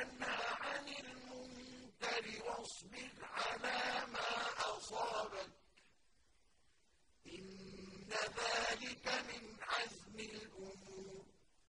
وَانْهَ عَنِ الْمُنكَرِ وَاصْبِرْ عَلَىٰ مَا أَصَابَكَ.